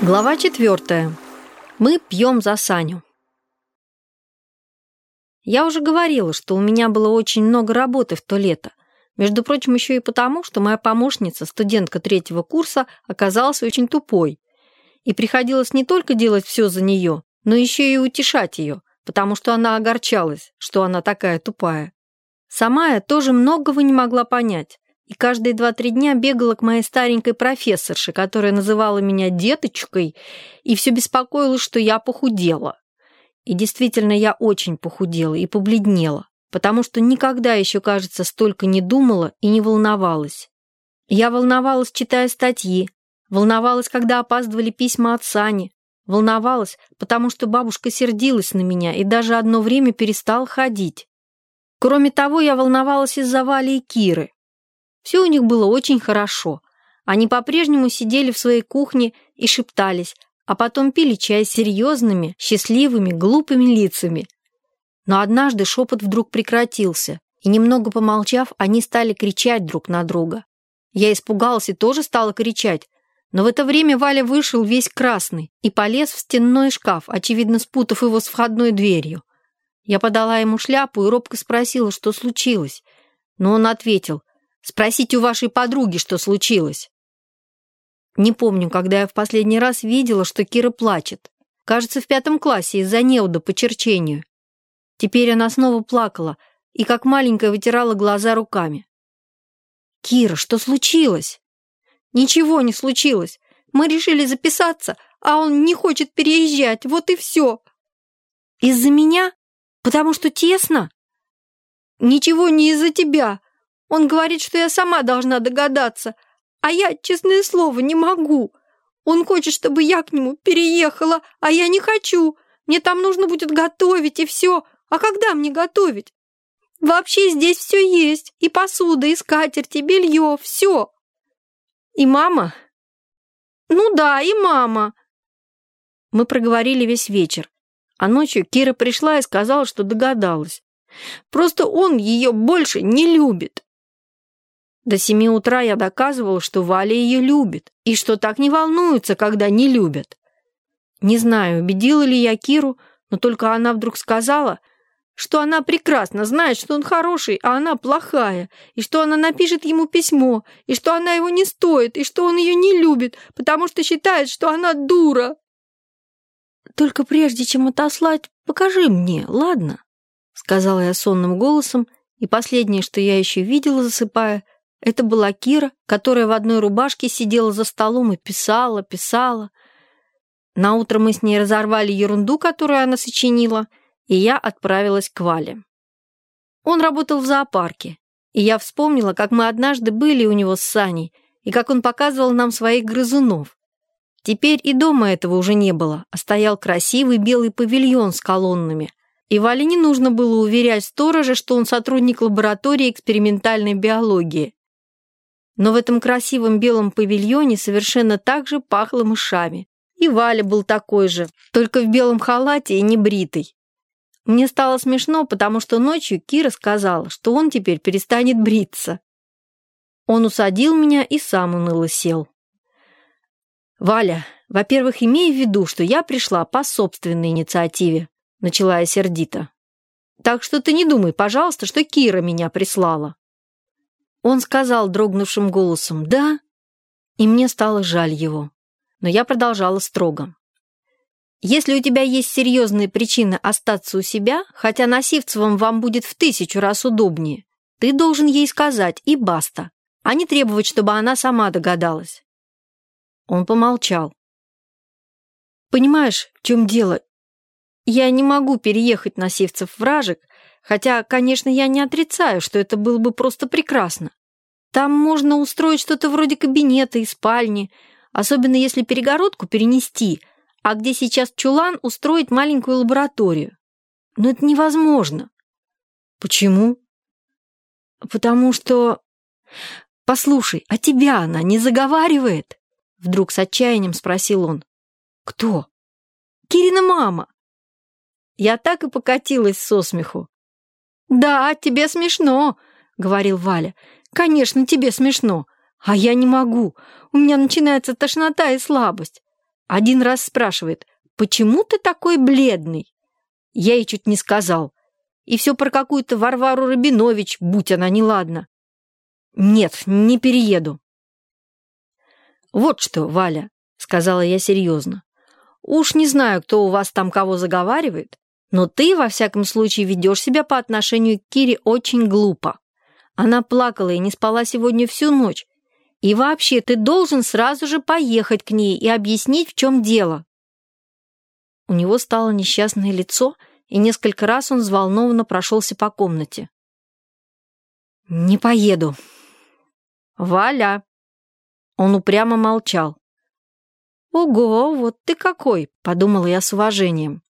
Глава четвертая. Мы пьем за Саню. Я уже говорила, что у меня было очень много работы в то лето. Между прочим, еще и потому, что моя помощница, студентка третьего курса, оказалась очень тупой. И приходилось не только делать все за нее, но еще и утешать ее, потому что она огорчалась, что она такая тупая. Сама я тоже многого не могла понять и каждые два-три дня бегала к моей старенькой профессорше, которая называла меня деточкой, и все беспокоилась, что я похудела. И действительно, я очень похудела и побледнела, потому что никогда еще, кажется, столько не думала и не волновалась. Я волновалась, читая статьи, волновалась, когда опаздывали письма от Сани, волновалась, потому что бабушка сердилась на меня и даже одно время перестала ходить. Кроме того, я волновалась из-за Вали и Киры. Все у них было очень хорошо. Они по-прежнему сидели в своей кухне и шептались, а потом пили чай с серьезными, счастливыми, глупыми лицами. Но однажды шепот вдруг прекратился, и немного помолчав, они стали кричать друг на друга. Я испугалась и тоже стала кричать, но в это время Валя вышел весь красный и полез в стенной шкаф, очевидно спутав его с входной дверью. Я подала ему шляпу и робко спросила, что случилось. Но он ответил, Спросите у вашей подруги, что случилось. Не помню, когда я в последний раз видела, что Кира плачет. Кажется, в пятом классе из-за неуда по черчению. Теперь она снова плакала и как маленькая вытирала глаза руками. «Кира, что случилось?» «Ничего не случилось. Мы решили записаться, а он не хочет переезжать, вот и все». «Из-за меня? Потому что тесно?» «Ничего не из-за тебя. Он говорит, что я сама должна догадаться, а я, честное слово, не могу. Он хочет, чтобы я к нему переехала, а я не хочу. Мне там нужно будет готовить и все. А когда мне готовить? Вообще здесь все есть. И посуда, и скатерть, и белье, все. И мама? Ну да, и мама. Мы проговорили весь вечер. А ночью Кира пришла и сказала, что догадалась. Просто он ее больше не любит. До семи утра я доказывал, что Валя ее любит, и что так не волнуется, когда не любят. Не знаю, убедила ли я Киру, но только она вдруг сказала, что она прекрасно знает, что он хороший, а она плохая, и что она напишет ему письмо, и что она его не стоит, и что он ее не любит, потому что считает, что она дура. «Только прежде чем отослать, покажи мне, ладно?» сказала я сонным голосом, и последнее, что я еще видела, засыпая, это была Кира, которая в одной рубашке сидела за столом и писала, писала. Наутро мы с ней разорвали ерунду, которую она сочинила, и я отправилась к Вале. Он работал в зоопарке, и я вспомнила, как мы однажды были у него с Саней, и как он показывал нам своих грызунов. Теперь и дома этого уже не было, а стоял красивый белый павильон с колоннами. И Вале не нужно было уверять сторожа, что он сотрудник лаборатории экспериментальной биологии. Но в этом красивом белом павильоне совершенно так же пахло мышами. И Валя был такой же, только в белом халате и не бритый. Мне стало смешно, потому что ночью Кира сказала, что он теперь перестанет бриться. Он усадил меня и сам уныло сел. «Валя, во-первых, имей в виду, что я пришла по собственной инициативе», начала я сердито. «Так что ты не думай, пожалуйста, что Кира меня прислала». Он сказал дрогнувшим голосом «да», и мне стало жаль его. Но я продолжала строго. «Если у тебя есть серьезные причины остаться у себя, хотя Носивцевым вам будет в тысячу раз удобнее, ты должен ей сказать и баста, а не требовать, чтобы она сама догадалась». Он помолчал. «Понимаешь, в чем дело? Я не могу переехать на Севцев вражек, хотя, конечно, я не отрицаю, что это было бы просто прекрасно. Там можно устроить что-то вроде кабинета и спальни, особенно если перегородку перенести, а где сейчас чулан, устроить маленькую лабораторию. Но это невозможно. Почему? Потому что... Послушай, а тебя она не заговаривает? Вдруг с отчаянием спросил он. Кто? Кирина мама. Я так и покатилась со смеху. «Да, тебе смешно», — говорил Валя. «Конечно, тебе смешно, а я не могу. У меня начинается тошнота и слабость. Один раз спрашивает, почему ты такой бледный? Я ей чуть не сказал. И все про какую-то Варвару Рабинович, будь она неладна. Нет, не перееду. Вот что, Валя, сказала я серьезно. Уж не знаю, кто у вас там кого заговаривает, но ты, во всяком случае, ведешь себя по отношению к Кире очень глупо. Она плакала и не спала сегодня всю ночь. И вообще, ты должен сразу же поехать к ней и объяснить, в чем дело. У него стало несчастное лицо, и несколько раз он взволнованно прошелся по комнате. «Не поеду». «Валя!» Он упрямо молчал. «Ого, вот ты какой!» — подумала я с уважением.